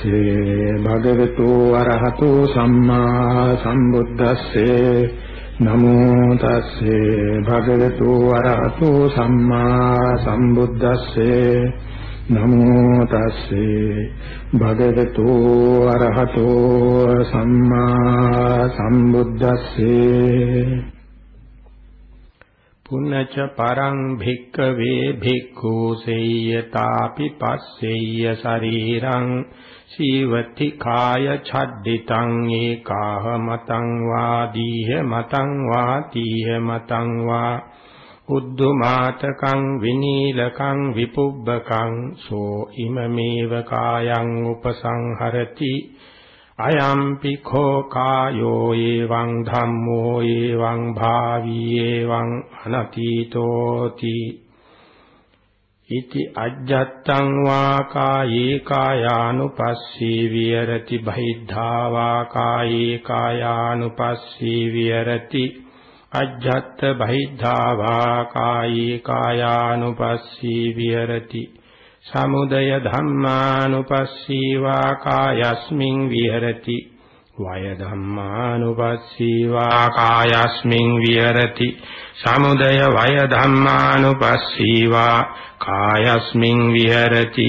තස්සේ භගවතු අරහතෝ සම්මා සම්බුද්දස්සේ නමෝ තස්සේ භගවතු අරහතෝ සම්මා සම්බුද්දස්සේ නමෝ තස්සේ භගවතු අරහතෝ සම්මා සම්බුද්දස්සේ පුන්නච පරං භික්කවේ භික්ඛු සෙය්‍යතාපි පස්සෙය්‍ය ශරීරං සීවති කාය ඡද්දිතං ඒකාහ මතං වා දීහ මතං වා තීහ මතං වා උද්දුමාතකං විනීලකං විපුබ්බකං සෝ ඉමමේව කායං උපසංහරති අයම්පි khෝ කායෝ එවං ධම්මෝ එවං භාවී එවං අනතීතෝති। ඉති අජ්ජත්තං වා කායේ කායානුපස්සී විහෙරති බහිද්ධා වා කායේ කායානුපස්සී විහෙරති අජ්ජත්ත බහිද්ධා වා කායේ කායානුපස්සී විහෙරති සමුදය ධම්මානුපස්සීවා කායස්මින් විහෙරති වය ධම්මානුපස්සීවා කායස්මින් විහෙරති සමුදය වය ධම්මානුපස්සීවා කායස්මින් විහෙරති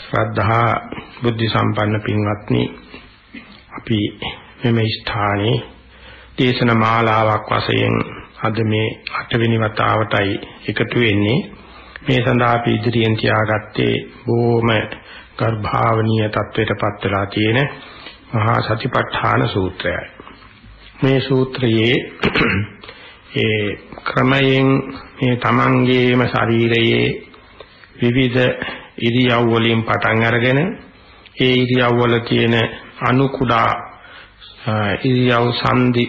ශ්‍රද්ධා බුද්ධ සම්පන්න පින්වත්නි අපි මෙම ස්ථානයේ දේශන මාලාවක් වශයෙන් අද මේ 8 වෙනි වතාවටයි එකතු වෙන්නේ. මේ සඳහා අපි ඉදිරියෙන් තියාගත්තේ බොහොම ගර්භාවනීය තත්වයටපත් වෙලා තියෙන මහා සතිපට්ඨාන සූත්‍රයයි. මේ සූත්‍රයේ ඒ ක්‍රමයෙන් මේ තමන්ගේම ශරීරයේ විවිධ ඉරියව් වලින් පටන් අරගෙන ඒ ඉරියව් වල තියෙන අනු කුඩා ඉරියව් සංදි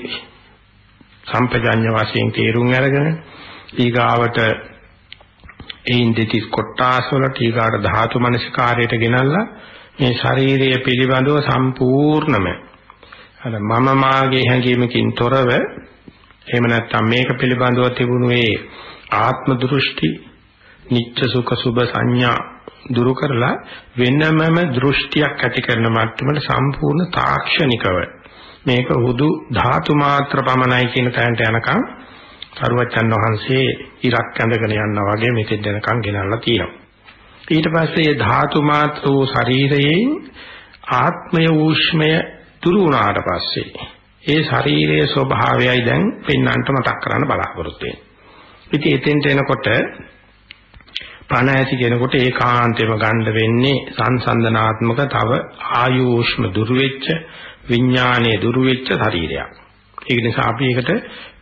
සම්පජඤ්ඤ වශයෙන් තේරුම් අරගෙන ඊගාවට එයින් දෙතිස් කොටාස වලට ඊගාට ධාතු මනසිකාරයට ගෙනල්ලා මේ ශරීරය පිළිබඳව සම්පූර්ණම අර මම මාගේ හැඟීමකින් තොරව එහෙම නැත්නම් මේක පිළිබඳව තිබුණු ඒ ආත්ම දෘෂ්ටි නිච්ච සුඛ සුභ සංඥා දුරු කරලා වෙනමම දෘෂ්ටියක් ඇති කරන මට්ටමට සම්පූර්ණ තාක්ෂණිකව මේක හුදු ධාතු මාත්‍ර පමණයි කියන තැනට යනකම් සරුවච්චන් වහන්සේ ඉරක් ඇඳගෙන යනවා වගේ මෙතෙන් යනකම් ගෙනල්ලා තියෙනවා. ඊට පස්සේ මේ ධාතු මාත්‍ර වූ ශරීරයෙන් ආත්මය ඌෂ්මය දුරු වුණාට පස්සේ ඒ ශරීරයේ ස්වභාවයයි දැන් පෙන්වන්නට මතක් කරන්න බලාපොරොත්තු වෙන්නේ. ඉතින් එතෙන්ට එනකොට පණ ඇති කෙනෙකුට ඒකාන්තයෙන්ම ගන්න වෙන්නේ සංසන්දනාත්මක තව ආයෝෂ්ම දුරු වෙච්ච විඥානයේ දුරු වෙච්ච ශරීරයක්. ඒක නිසා අපි ඒකට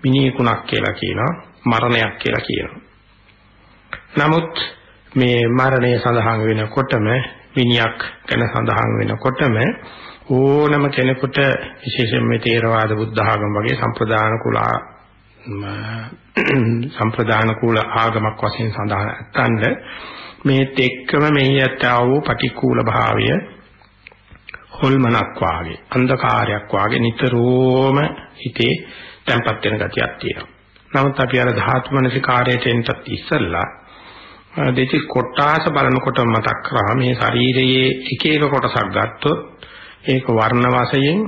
මිනිකුණක් කියලා කියනවා මරණයක් කියලා කියනවා. නමුත් මේ මරණය සඳහන් වෙනකොටම විනියක් ගැන සඳහන් වෙනකොටම ඕනම කෙනෙකුට විශේෂයෙන් මේ තේරවාද බුද්ධ ආගම වගේ සම්ප්‍රදාන කුල සම්ප්‍රදාන කුල ආගමක් වශයෙන් සඳහන් නැත්නම් මේත් එක්කම මෙහි ඇත්තා වූ පටික්කුල භාවය හොල්මනක් වාගේ අන්ධකාරයක් වාගේ නිතරම හිතේ තැම්පත් වෙන ගතියක් තියෙනවා. නමුත් අපි අර ධාතු මනසිකාරයට එන්නත් ඉස්සෙල්ලා දෙති කොටාස බලනකොට මතක් කරා මේ ශරීරයේ එක එක කොටසක් ගත්තොත් ඒක වර්ණ වශයෙන්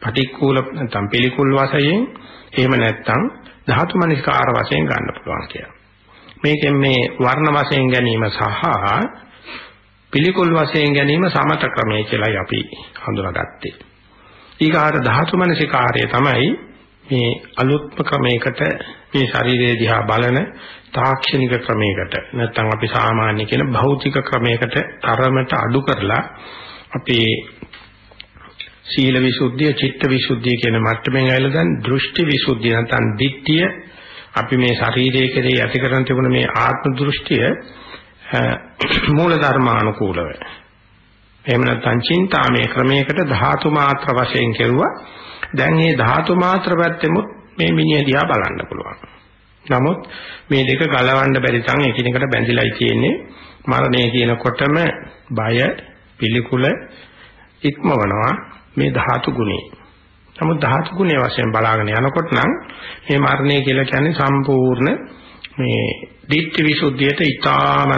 පටික්කුල නැත්නම් පිළිකුල් වශයෙන් එහෙම නැත්නම් ධාතු මනසිකාර වශයෙන් ගන්න පුළුවන් කියලා. මේකෙන් මේ වර්ණ වශයෙන් ගැනීම සහ පිළිකුල් වශයෙන් ගැනීම සමත ක්‍රමය කියලායි අපි හඳුනාගත්තේ. ඊගාට ධාතු මනසිකාර්යය තමයි මේ අලුත්ම ක්‍රමයකට මේ ශරීරය දිහා බලන තාක්ෂණික ක්‍රමයකට නැත්නම් අපි සාමාන්‍ය කියන භෞතික ක්‍රමයකට තරමට අඩු කරලා අපේ සීල විසුද්ධිය, චිත්ත විසුද්ධිය කියන මට්ටමින් ඇවිල්ලා දැන් දෘෂ්ටි විසුද්ධිය නැත්නම් ditthිය අපි මේ ශරීරයේ කෙරෙහි ඇති කරන තිබුණ මේ ආත්ම දෘෂ්ටිය මූල ධර්මානුකූලව. එහෙම නැත්නම් චින්තාමේ ක්‍රමයකට ධාතු මාත්‍ර වශයෙන් කෙරුවා. දැන් මේ ධාතු මාත්‍ර පැත්තෙමුත් මේ මිනිහ දිහා බලන්න පුළුවන් නමුත් මේ දෙක ගලවන්න බැරි තරම් එකිනෙකට බැඳිලායි තියෙන්නේ මරණය කියනකොටම බය පිළිකුල ඉක්මවනවා මේ ධාතු ගුණේ. නමුත් ධාතු ගුණේ වශයෙන් බලාගෙන යනකොට නම් මේ මරණය කියලා කියන්නේ සම්පූර්ණ මේ ditthi visuddhiyට ඊටාත්ම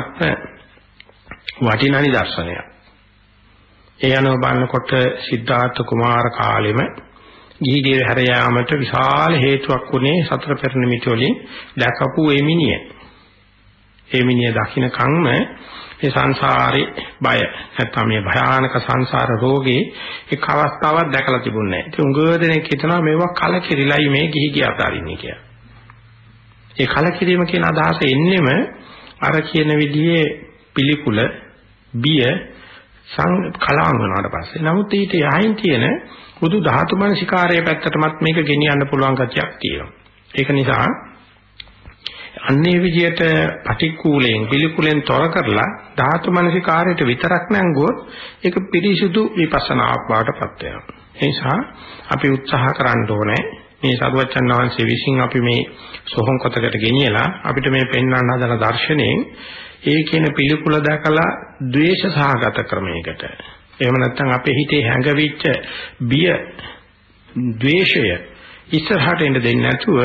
වටිනා නිදර්ශනයක්. ඒ අනුව බලනකොට සිද්ධාර්ථ කුමාර කාලෙම ගිහිගේ හැර යාමට විශාල හේතුවක් වුණේ සතර පෙර නිමිති වලින් දැකපු එමිනිය. එමිනිය දකින්න කම්ම මේ සංසාරේ බය නැත්නම් මේ භයානක සංසාර රෝගේ එක් අවස්ථාවක් දැකලා තිබුණේ නැහැ. ඉතින් උඟ දෙනෙක් හිතනවා මේවා කලකිරිලයි මේ ගිහි ගිය අතාරින්නේ කියලා. ඒ කලකිරීම කියන අදහස එන්නෙම අර කියන විදිහේ පිළිකුල බිය සං කලාම් වුණාට පස්සේ. නමුත් ඊට යහින් තියෙන බුදු ධාතු මනසිකාරයේ පැත්තටමත් මේක ගෙනියන්න පුළුවන් ගතියක් තියෙනවා. ඒක නිසා අන්නේ විදියට පටික්කුලයෙන් පිළිකුලෙන් තොර කරලා ධාතු මනසිකාරයට විතරක් නැංගුවොත් ඒක පිරිසුදු විපස්සනාවක් බවටපත් වෙනවා. ඒ නිසා අපි උත්සාහ කරන්න ඕනේ මේ සරුවච්චන් වහන්සේ විසින් අපි මේ සෝහන් කොටකට ගෙනියලා අපිට මේ පෙන්වන්න හදන දර්ශනයෙන් ඒ කියන පිළිකුල දැකලා ද්වේෂ සහගත ක්‍රමයකට එහෙම නැත්නම් අපේ හිතේ හැඟවිච්ච බිය ද්වේෂය ඉස්සරහට එන්න දෙන්නේ නැතුව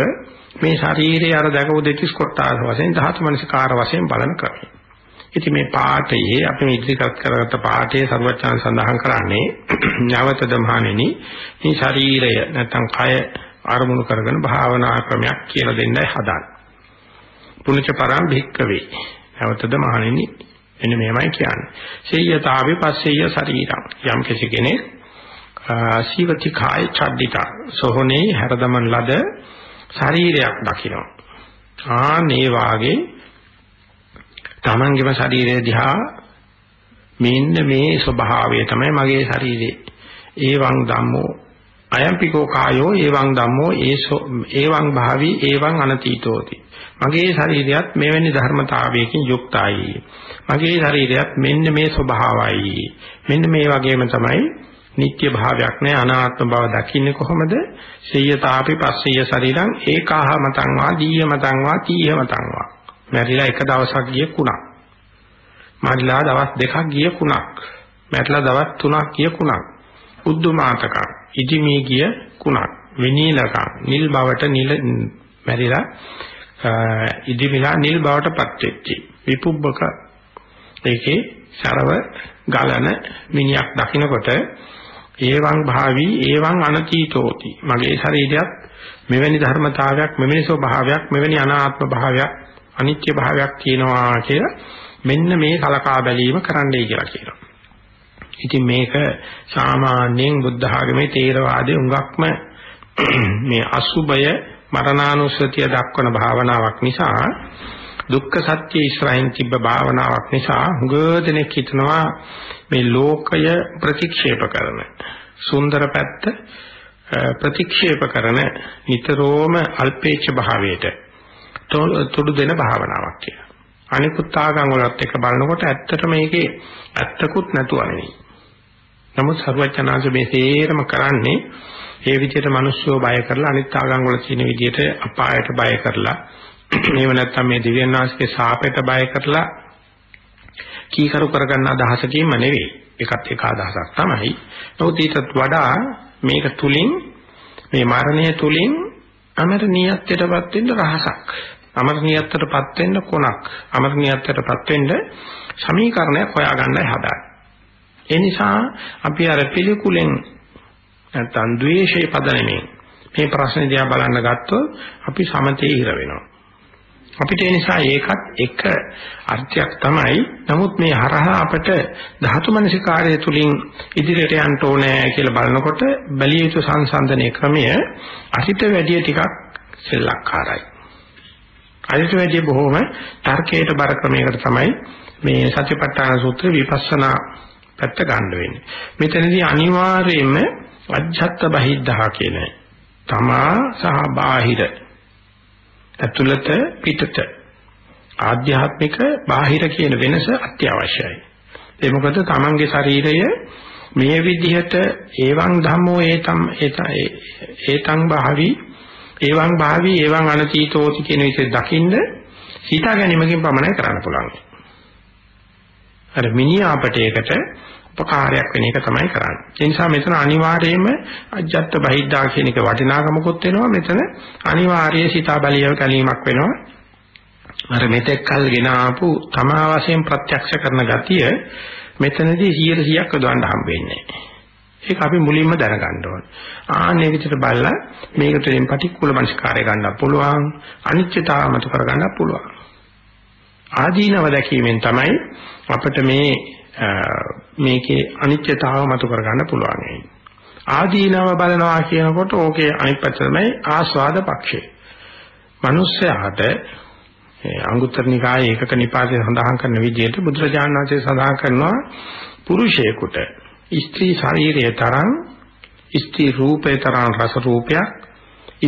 මේ ශරීරයේ අර දැකපු දෙතිස් කොටාස වශයෙන් ධාතු මනසිකාර වශයෙන් බලන ක්‍රමය. ඉතින් මේ පාඨයේ අපි මේ ඉදිරිපත් කරගත්ත පාඨයේ සර්වචාන් සඳහන් කරන්නේ ඥාවතද මහණෙනි මේ ශරීරය නැත්නම් කය ආරමුණු කරගෙන භාවනා ක්‍රමයක් කියලා දෙන්නයි හදාන්නේ. පුණ්‍ය පරම් භික්කවේ. ඥාවතද මහණෙනි එන්න මෙහෙමයි කියන්නේ. සේයතාවේ පස්සේය ශරීරං යම් කෙනෙක් සීවති කාය චද්දිතා සෝහනේ හැරදමන් ලද ශරීරයක් දකිනවා. ආනේ වාගේ තමන්ගේම ශරීරය දිහා මෙන්න මේ ස්වභාවය තමයි මගේ ශරීරේ. ඒවං ධම්මෝ අයම්පිකෝ කායෝ ඒවං ධම්මෝ ඒසෝ ඒවං භාවි ඒවං අනතීතෝති. මගේ ශරීරයත් මෙවැනි ධර්මතාවයකින් යුක්තයි. මගේ ශරීරයත් මෙන්න මේ ස්වභාවයි. මෙන්න මේ වගේම තමයි නිත්‍ය භාවයක් නැහැ අනාත්ම බව දකින්නේ කොහොමද? සියයතාපි පස්සීය ශරීරං ඒකාහ මතං වා දීය මතං වා තීය මතං වා. මැරිලා එක දවසක් ගිය කුණක්. මරිලා දවස් දෙකක් ගිය කුණක්. මැරිලා දවස් තුනක් ගිය කුණක්. උද්දුමාතක ඉදිමී ගිය කුණක්. විනීලක නිල් බවට නිල මැරිලා ඉදිමිලා නිල් බවට පත් වෙච්චි. විපුබ්බක ඒකේ සරව ගලන මිනියක් දකින්නකොට ඒවං භාවි ඒවං අනතීතෝති මගේ ශරීරයත් මෙවැනි ධර්මතාවයක් මෙවැනි ස්වභාවයක් මෙවැනි අනාත්ම භාවයක් අනිත්‍ය භාවයක් කියනවා කියලා මෙන්න මේ කලකා බැලීම කරන්නයි කියලා කියනවා. ඉතින් මේක සාමාන්‍යයෙන් බුද්ධ ආගමේ තේරවාදයේ උඟක්ම මේ අසුබය මරණානුස්සතිය දක්වන භාවනාවක් නිසා දුක්ඛ සත්‍ය ඉස්සරහින් තිබ්බ භාවනාවක් නිසා හුඟ හිතනවා මේ ලෝකය ප්‍රතික්ෂේප කරන සුන්දර පැත්ත ප්‍රතික්ෂේප කරන නිතරම අල්පේච්ඡ භාවයට තුඩු දෙන භාවනාවක් කියලා. අනිකුත් ආගම් වලත් එක බලනකොට ඇත්තට මේකේ ඇත්තකුත් නැතුව නෙවෙයි. නමුත් සර්වඥාන්ස මේ තේරම කරන්නේ ඒ විදිහට මිනිස්සුව බය කරලා අනිත් ආගම් වල තියෙන විදිහට අපායට බය කරලා එහෙම නැත්නම් මේ දිව්‍යඥාන්සේගේ ශාපයට බය කරලා කීකරු කරගන්න අදහසකින්ම නෙවෙයි. ඒකත් එක අදහසක් තමයි. නමුත් ඊටත් වඩා මේක තුලින් මේ මරණය තුලින් අමරණීයත්වයටපත් වෙන්න රහසක්. අමරණීයත්වයටපත් වෙන්න කොනක්. අමරණීයත්වයටපත් වෙන්න සමීකරණයක් හොයාගන්නයි හදාන්නේ. ඒ නිසා අපි අර පිළිකුලෙන් නැත්නම් ද්වේෂයේ පදනමේ මේ ප්‍රශ්නේ දිහා බලන්න ගත්තොත් අපි සමතේ හිර වෙනවා. අපිට ඒ නිසා ඒකත් එක අර්ථයක් තමයි. නමුත් මේ හරහා අපට ධාතු මනසිකාරය තුලින් ඉදිරියට යන්න ඕනේ කියලා බලනකොට බැලිය යුතු සංසන්දනයේ ක්‍රමය අහිත වැඩි ටිකක් සෙල්ලක්කාරයි. අහිත වැඩි බොහොම තර්කයට බර ක්‍රමයකට තමයි මේ සත්‍යපට්ඨාන සූත්‍ර විපස්සනා පැත්ත ගන්න වෙන්නේ. මෙතනදී අනිවාර්යයෙන්ම අජ්ජත් බහිද්ධා කියන තමා සහ බාහිර ඇතුළත පිටත ආධ්‍යාත්මික බාහිර කියන වෙනස අත්‍යවශ්‍යයි. ඒ මොකද තමන්ගේ ශරීරය මේ විදිහට ඒවං ධම්මෝ ඒතම් ඒතං භාවි ඒවං භාවි ඒවං අනතීතෝති කියන විදිහට දකින්න හිතා ගැනීමකින් පමණයි කරන්න පුළුවන්. අර මිනි ආපටයකට උපකාරයක් වෙන එක තමයි කරන්නේ. ඒ නිසා මෙතන අනිවාර්යයෙන්ම අජත්ත බහිද්දා කියන එක වටිනාකමකුත් වෙනවා. මෙතන අනිවාර්යයේ සිතා බලියව කැලීමක් වෙනවා. අර මෙතෙක් කල් ගෙන ආපු තමා වශයෙන් ප්‍රත්‍යක්ෂ කරන ගතිය මෙතනදී 100%ක් යොදවන්න හම්බෙන්නේ ඒක අපි මුලින්ම දැනගන්න ඕනේ. ආන්නේ විදිහට බලලා මේකට දෙන් පටික්කුල මනස්කාරය ගන්න පුළුවන්. අනිත්‍යතාවමතු කර ගන්න පුළුවන්. ආදීනව දැකීමෙන් තමයි අපිට මේ මේකේ අනිත්‍යතාව මතු කරගන්න පුළුවන් වෙන්නේ. ආදීනව බලනවා කියනකොට ඕකේ අනිත් පැත්ත තමයි ආස්වාද පක්ෂය. මිනිස්යාට අංගුත්තර නිකායේ ඒකක නිපාතේ සඳහන් කරන විදිහට බුදුරජාණන් වහන්සේ සඳහන් කරනවා පුරුෂයෙකුට ස්ත්‍රී ශරීරයේ තරම් ස්ත්‍රී රූපේ තරම් රස රූපයක්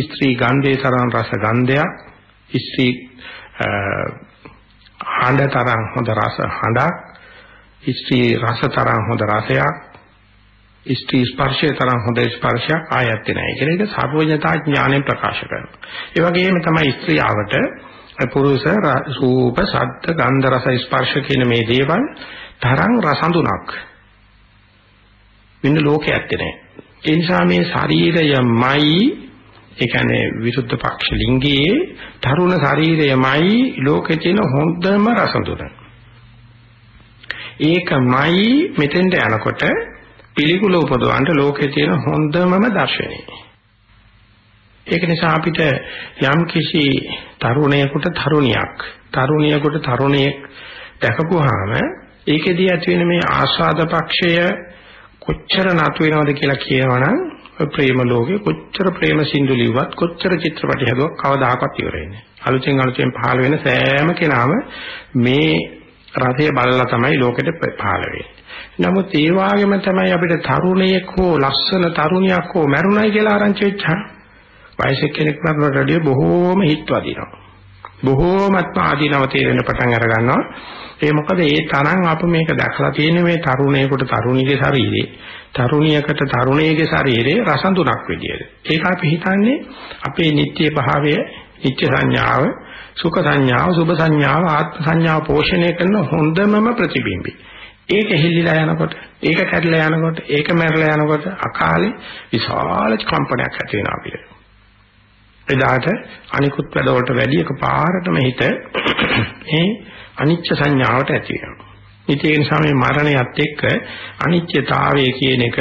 ස්ත්‍රී ගන්ධේ තරම් රස ගන්ධයක් ස්ත්‍රී හඬ තරම් හොඳ රස හඬක් ස්ත්‍රී රස තරම් හොඳ රසයක් ස්ත්‍රී ස්පර්ශය තරම් හොඳ ස්පර්ශයක් ආයත් නැහැ කියන එක සර්වඥතා ඥාණයෙන් ප්‍රකාශ කරනවා. ඒ වගේම තමයි ස්ත්‍රියවට පුරුෂ රූප, ශබ්ද, ගන්ධ, රස, ස්පර්ශ කියන මේ දේවල් තරම් රසඳුනක් වෙන ලෝකයක් නැහැ. ඒ නිසා මේ ශරීරයමයි ඒ කියන්නේ විරුද්ධ පක්ෂ ලිංගයේ තරුණ ශරීරයමයි ලෝකේ තියෙන හොඳම රසඳුන. ඒකමයි මෙතෙන්ට යනකොට පිළිකුල උපදවන්න ලෝකේ තියෙන හොඳමම දර්ශනය. ඒක නිසා අපිට යම් කිසි තරුණයෙකුට තරුණියක් තරුණියෙකුට තරුණියෙක් දැකපුවාම ඒකෙදී ඇති වෙන මේ ආස්වාද පක්ෂය කොච්චර නතු වෙනවද කියලා කියනවනම් ප්‍රේම ලෝකේ කොච්චර ප්‍රේම සින්දු ලිව්වත් කොච්චර චිත්‍රපටි හදුවක් කවදාකවත් ඉවර වෙන්නේ නැහැ. අලුතෙන් අලුතෙන් පහළ වෙන සෑම කෙනාම මේ රසය බලලා තමයි ලෝකෙට පහළ වෙන්නේ. නමුත් ඒ වගේම තමයි අපිට තරුණයෙක් හෝ ලස්සන තරුණියක් හෝ මරුණයි කියලා ආරංචි වෙච්චා. වයසක කෙනෙක් මරුණට වඩා බොහෝම හිත් වදිනවා. බොහෝමත්ම ආදීනව තේරෙන පටන් අර ගන්නවා. ඒ මොකද ඒ තරම් අප මේක දැකලා තියෙන මේ තරුණයෙකුට තරුණියගේ ශරීරේ තරුණියකට තරුණියගේ ශරීරේ රසඳුනක් විදියට. ඒක අපි හිතන්නේ අපේ නිත්‍ය භාවය, නිත්‍ය සංඥාව සුඛ සංඥාව, සුභ සංඥාව, ආත්ම සංඥාව පෝෂණය කරන හොඳමම ප්‍රතිබිම්බි. ඒක හිල්ලිලා යනකොට, ඒක කැඩලා යනකොට, ඒක මැරලා යනකොට අකාලේ විශාල කම්පනයක් ඇති වෙනවා අපිට. එදාට අනිකුත් වැඩවලට වැඩි එකපාරටම හිත මේ අනිච්ච සංඥාවට ඇති වෙනවා. ඉතින් ඒ නිසා මේ මරණයත් එක්ක අනිත්‍යතාවය කියන එක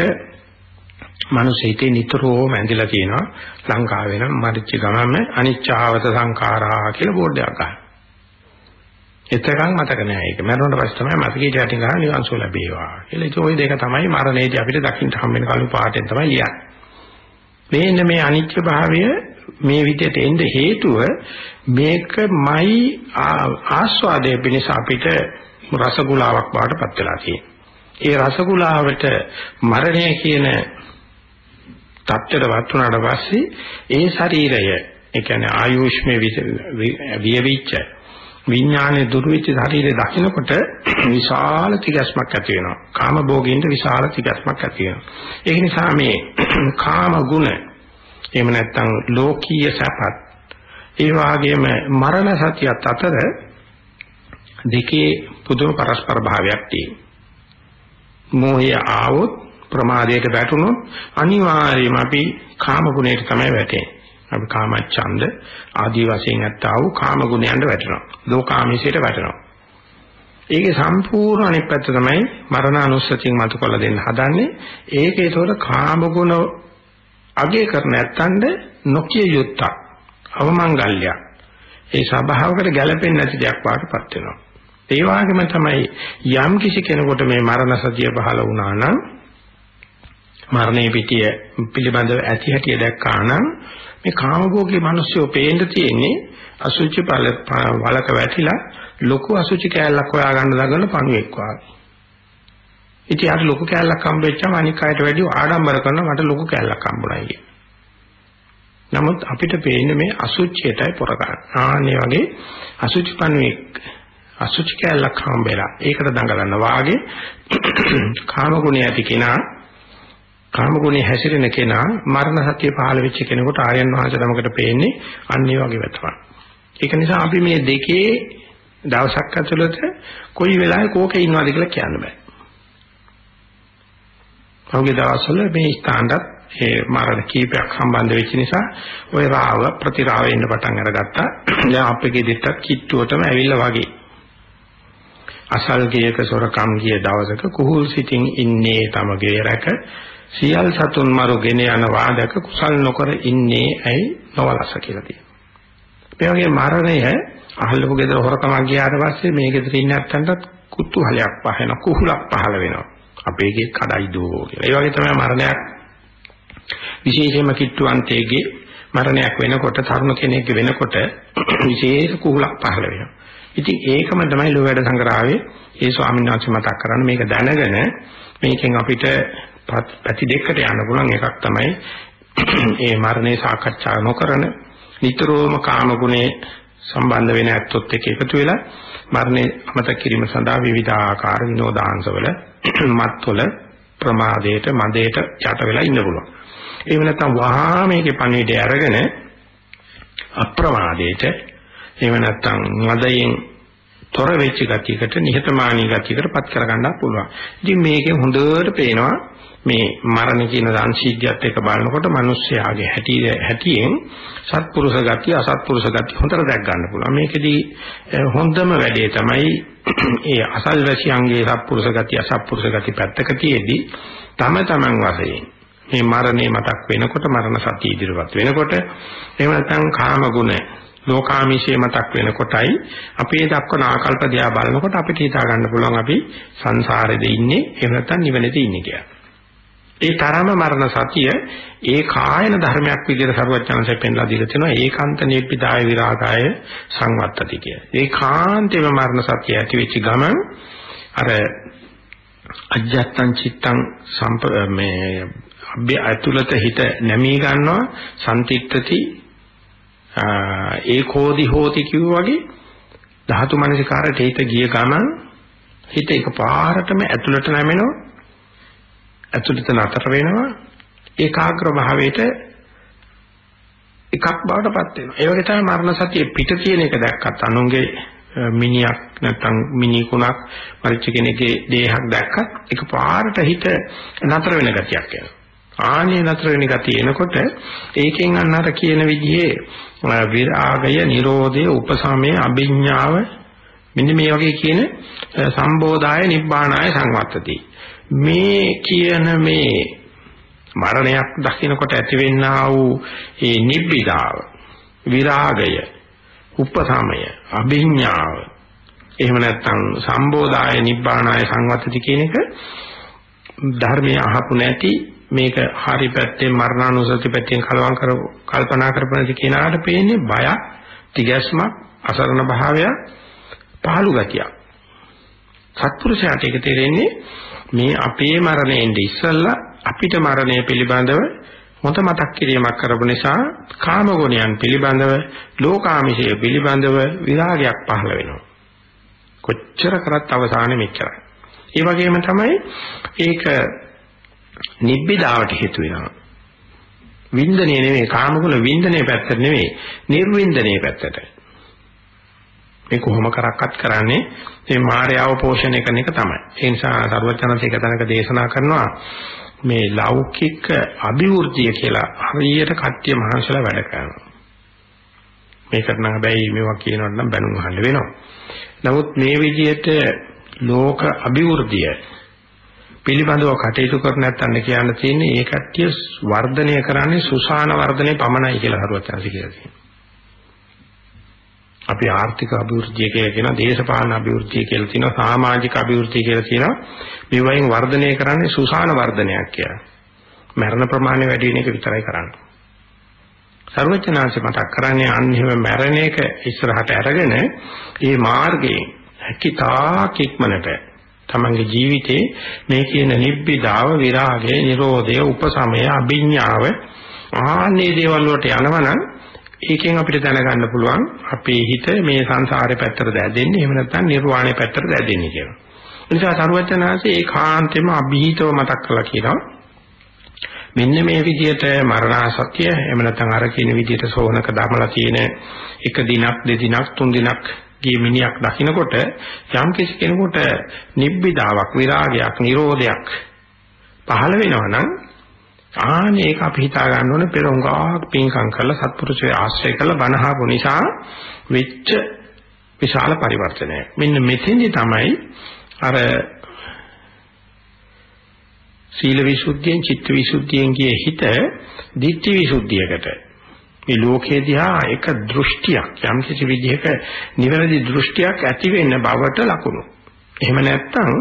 මනුස්ස හිතේ නිතරම ඇඳිලා තියෙනවා ලංකාවේ නම් මරිච්ච ගමම අනිච්චාවත සංඛාරා කියලා බෝඩ් එකක් ගන්න. එතකන් මතක නෑ ඒක. මරණයට පස්සේ තමයි මතකීට යටින් ගන්න නිවන් සුව ලැබේවා. කියලා ඒක ওই දෙක තමයි මරණයේදී අපිට දකින්න හම් වෙන කළු පාටෙන් තමයි ලියන්නේ. මේන්න මේ අනිත්‍ය භාවය මේ විදිහට එන්න හේතුව මේකමයි ආස්වාදයේ පිණිස අපිට රසගුලාවක් බාටපත් වෙලා තියෙන්නේ. ඒ රසගුලාවට මරණය කියන තත්ත්වයටපත් වුණාට පස්සේ ඒ ශරීරය ඒ කියන්නේ ආයුෂ්මේ වියවිච්ච විඥානේ දුර්විච්ච ශරීරය දකිනකොට විශාල තිගස්මක් ඇති වෙනවා. කාම භෝගින්ද විශාල තිගස්මක් ඇති වෙනවා. ඒ නිසා මේ කාම ගුණ එහෙම නැත්නම් ලෝකීය සැපත් ඒ වගේම මරණ සතියත් අතර දෙකේ පුදුම පරස්පර භාවයක් තියෙනවා. මෝහය ආවොත් ප්‍රමාදයට වැටුණොත් අනිවාර්යයෙන්ම අපි කාම ගුණයට තමයි වැටෙන්නේ. අපි කාම ඡන්ද ආදී වශයෙන් නැත්තා වූ කාම ගුණයන්ට වැටෙනවා. ලෝකාමීසයට වැටෙනවා. ඒකේ සම්පූර්ණ අනිත් පැත්ත තමයි මරණ අනුස්සතියෙන් මතු කරලා දෙන්න හදන්නේ. ඒකේ ඒතකොට කාම ගුණ අගය කර නැත්තඳ නොකිය යුත්තක්. අවමංගල්‍යයක්. ඒ ස්වභාවකට ගැළපෙන්නේ නැති දෙයක් වාටපත් වෙනවා. ඒ වගේම තමයි යම් කිසි කෙනෙකුට මේ මරණ සතිය පහළ වුණා නම් මරණය පිටිය පිළිබඳව ඇති හැටිය දැක්කා නම් මේ කාමභෝගී මිනිස්සු පේන්න තියෙන්නේ අසුචි වලක වැටිලා ලොකු අසුචි කෑල්ලක් හොයාගන්න දඟන පණුවෙක් වගේ. ඉතින් අර ලොකු කෑල්ලක් හම්බෙච්චම අනික් අයට වැඩිව ආඩම්බර කරන මට ලොකු කෑල්ලක් හම්බුණා කිය. නමුත් අපිට පේන්නේ මේ අසුචියටයි පොර ගන්න. ආන්නේ වගේ අසුචි පණුවෙක් අසුචි කෑල්ලක් හම්බෙලා ඒකට දඟලන වාගේ කාම ගුණය ඇති කෙනා කාම ගුණේ හැසිරෙන කෙනා මරණ සත්‍ය පහළ වෙච්ච කෙනෙකුට ආර්යයන් වහන්සේ නමකට පේන්නේ අන්න ඒ වගේ වැටවන. ඒක නිසා අපි මේ දෙකේ දවසක් ඇතුළත කොයි වෙලාවෙ කෝකේ ඉන්නවද කියලා කියන්න බෑ. පහුගිය දවස්වල මේ ස්ථානත් ඒ මරණ කීපයක් සම්බන්ධ වෙච්ච නිසා ওই රාව ප්‍රතිරාව එන්න පටන් අරගත්තා. දැන් අපේ දෙත්තත් කිට්ටුවටම ඇවිල්ලා වගේ. අසල්ගේක සොරකම් ගිය දවසක කුහුල් සිටින් ඉන්නේ තමගේ රැක සියල් සතුන් මරුගෙන යන වාදක කුසල් නොකර ඉන්නේ ඇයි නොවලස කියලා තියෙනවා. මේ වගේ මරණය අහලපු ගෙදර හොරකමක් ගියාට පස්සේ මේ ගෙදර ඉන්න නැත්තන්ට කුතුහලයක් පහන කුහුලක් පහළ වෙනවා. අපේ ගේ කඩයි දෝ කියලා. ඒ වගේ තමයි මරණයක් විශේෂයෙන්ම කිට්ටුවන්තයේගේ මරණයක් වෙනකොට තරුණ කෙනෙක් වෙනකොට විශේෂ කුහුලක් පහළ වෙනවා. ඉතින් ඒකම තමයි ලෝවැඩ සංග්‍රහයේ ඒ ස්වාමීන් වහන්සේ මතක් කරන්නේ මේක දැනගෙන මේකෙන් අපිට පැති දෙකකට යන්න පුළුවන් එකක් තමයි ඒ මරණය සාකච්ඡා නොකරන නිතරම කාම ගුණේ සම්බන්ධ වෙන ඇත්තොත් එක්ක එකතු වෙලා මරණය අමතක කිරීම සඳහා විවිධාකාර විනෝදාංශවල මත්වල ප්‍රමාදයට මදයට යට වෙලා ඉන්න පුළුවන්. එහෙම නැත්නම් වහා මේකේ පණිවිඩය අරගෙන අප්‍රමාදයට එහෙම නැත්නම් මදයෙන් තොර වෙච්ච ගතියකට නිහතමානී ගතියකට පත් කරගන්නත් පුළුවන්. ඉතින් මේකෙන් හොඳට පේනවා මේ මරණ කියන සංසිද්ධියත් එක බලනකොට මිනිස්යාගේ හැටි හැටියෙන් සත්පුරුෂ ගතිය අසත්පුරුෂ ගතිය හොඳට දැක් ගන්න පුළුවන්. මේකෙදී හොඳම වැඩේ තමයි ඒ අසල්වැසියන්ගේ සත්පුරුෂ ගතිය අසත්පුරුෂ ගතිය පැත්තක තියේදී තම තමන් වශයෙන් මේ මරණය මතක් වෙනකොට මරණ සතිය ඉදිරියට වෙනකොට එහෙම නැත්නම් කාම ගුණ ලෝකාමිෂේ මතක් වෙනකොටයි අපේ දක්වන ආකල්ප දිහා බලනකොට අපිට හිතා ගන්න පුළුවන් අපි සංසාරෙද ඉන්නේ එහෙම නැත්නම් නිවනේද ඉන්නේ කියලා. ඒ තරම මරණ සතිය ඒ කායන ධර්මයක් විදිහට සරුවචනanse පෙන්ලා දීලා තිනවා. ඒකාන්ත නිබ්බිදාය විරාගාය සංවත්තති කිය. ඒ කාන්තේම මරණ සතිය ඇති වෙච්ච ගමන් අර අජත්තං චිත්තං සම්ප මේ අභ්‍ය අතුලත හිත නැමී ගන්නවා. සම්තිත්‍ත්‍ති ඒකෝදි හෝති කිව්ව වගේ ධාතු මනසිකාරට හිත ගිය ගමන් හිත එකපාරටම ඇතුළට නැමෙනවා. ඇතුළත නතර වෙනවා ඒකාග්‍ර භාවයට එකක් බවට පත් වෙනවා. ඒ වගේ තමයි මරණ සතිය පිට තියෙන එක දැක්කත් අනුන්ගේ මිනියක් නැත්නම් මිනිකුණක් පරිච්ඡ කෙනෙක්ගේ දේහයක් දැක්කත් එකපාරට හිත නතර වෙන ගතියක් එනවා. ආනේ නතර වෙන ගතිය එනකොට ඒකෙන් අන්න අර කියන විදිහේ විරාගය, නිරෝධය, උපසමය, අභිඥාව මෙන්න මේ වගේ කියන සම්බෝධාය නිබ්බානාය සංවත්තති. මේ කියන මේ මරණයක් දකින්නකොට ඇතිවෙනා වූ ඒ නිබ්බිදාව විරාගය උපසමය අභිඥාව එහෙම නැත්නම් සම්බෝධාය නිබ්බානාය සංවත්තති කියන එක ධර්මයේ අහපු නැති මේක හරි පැත්තෙන් මරණානුසති පැත්තෙන් කලවම් කර කල්පනා කරපනදි කියනාට පේන්නේ බය, තිගැස්මක්, අසරණ භාවය, පහළු ගතියක්. සත්පුරුෂයාට ඒක තේරෙන්නේ මේ අපේ මරණයෙන් ඉස්සෙල්ලා අපිට මරණය පිළිබඳව හොඳ මතක් කිරීමක් කරපු නිසා කාම ගුණයන් පිළිබඳව ලෝකාමිෂය පිළිබඳව විරාගයක් පහළ වෙනවා. කොච්චර කරත් අවසානයේ මෙච්චරයි. ඒ වගේම තමයි ඒක නිබ්බිදාවට හේතු වෙනවා. වින්දනය නෙමෙයි කාමගුණ වින්දනයේ පැත්තට නෙමෙයි නිර්වින්දනයේ පැත්තට. මේ කොහොම කරක්වත් කරන්නේ මේ මායාව පෝෂණය කරන එක තමයි. ඒ නිසා සර්වඥාන්සේ එක තැනක දේශනා කරනවා මේ ලෞකික අභිවෘද්ධිය කියලා හරියට කට්ටිය මහන්සිලා වැඩ කරනවා. මේකට නම් හැබැයි මේවා කියනවට නම් බැනුම් අහන්න වෙනවා. නමුත් මේ විදිහට ලෝක අභිවෘද්ධිය පිළිබඳව කටයුතු කර නැත්නම් කියන්න තියෙන්නේ ඒ කට්ටිය වර්ධනය කරන්නේ සුසාන වර්ධනය පමණයි කියලා හරුවත් chance කියලා තියෙනවා. අපි ආර්ථික අභිවෘද්ධිය කියලා කියනවා දේශපාලන අභිවෘද්ධිය කියලා කියනවා සමාජික අභිවෘද්ධිය කියලා කියනවා මේ වයින් වර්ධනය කරන්නේ සුසාන වර්ධනයක් කියලා. මරණ ප්‍රමාණය වැඩි වෙන එක විතරයි කරන්නේ. සර්වඥාන්සේ මතක් කරන්නේ අන්හිම මැරණ එක ඉස්සරහට අරගෙන මේ මාර්ගයේ හැකිතාක් ඉක්මනට තමන්ගේ ජීවිතේ මේ කියන නිබ්බිදාව විරාගය නිරෝධය උපසමය අභිඥාව ආන්නේ දේවල් වලට යනවනම් ඒකෙන් අපිට දැනගන්න පුළුවන් අපේ හිත මේ සංසාරේ පැත්තට දැදෙන්නේ එහෙම නැත්නම් නිර්වාණය පැත්තට දැදෙන්නේ කියලා. ඒ නිසා සරුවචනාංශේ ඒකාන්තෙම අභීතව මතක් කළා කියනවා. මෙන්න මේ විදිහට මරණාසත්‍ය එහෙම නැත්නම් අර කියන විදිහට සෝනක දමලා තියෙන එක දිනක් දෙදිනක් තුන් දිනක් ගිය මිනිහක් දකින්නකොට යම් කිසි කෙනෙකුට නිබ්බිදාවක් විරාගයක් නිරෝධයක් පහළ වෙනවා නම් ආනේ ඒක අපි හිතා ගන්න ඕනේ පෙර උඟාක් පින්කම් කරලා සත්පුරුෂය ආශ්‍රය කරලා බණහපු නිසා වෙච්ච විශාල පරිවර්තනයක්. මෙන්න මෙතෙන්දි තමයි අර සීල විසුද්ධියෙන් චිත්ත විසුද්ධියෙන් ගිය හිත ditthi විසුද්ධියකට මේ ලෝකේ දිහා එක දෘෂ්ටියක් යම් කිසි විදිහක නිවැරදි දෘෂ්ටියක් ඇති වෙන්න බවට ලකුණු. එහෙම නැත්නම්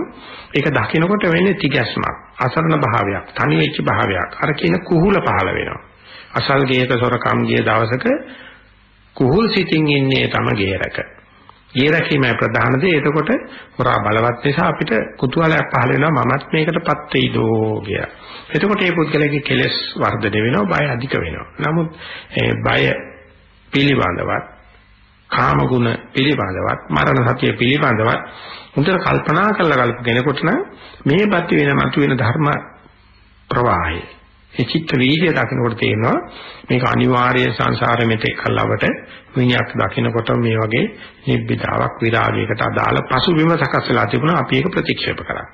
ඒක දකිනකොට වෙන්නේ තිගැස්මක්, අසරණ භාවයක්, තනි වෙච්ච භාවයක්. අර කියන කුහුල පහළ වෙනවා. අසල් ගේක සොරකම් ගිය දවසක කුහුල් සිතින් ඉන්නේ තම ගේරක. ගේරකීමයි ප්‍රධාන දේ. එතකොට හොරා බලවත් නිසා අපිට කුතුහලයක් පහළ වෙනවා මමත් මේකටපත් වෙයිදෝ කියලා. එතකොට මේ පුද්ගලයාගේ කෙලෙස් වර්ධනය වෙනවා, බය අධික වෙනවා. නමුත් බය පිළිබඳවත් කාම ගුණ පිළිබඳවත් මරණ සතිය පිළිබඳවත් හොඳට කල්පනා කරලා කල්ප කෙනෙකුට නම් මේ පැති වෙන මතුවෙන ධර්ම ප්‍රවාහය ඒ චිත්ත වීර්ය දකින්නකොට තේරෙනවා මේක අනිවාර්ය සංසාරෙ මෙතෙක් කල්ලවට විඤ්ඤාක් දකින්නකොට මේ වගේ නිබ්බිදාවක් විරාගයකට අදාළ පසුබිම සකස් වෙලා තිබුණා අපි ඒක ප්‍රතික්ෂේප කරා.